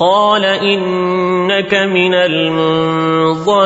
قال إنك من المنظرين.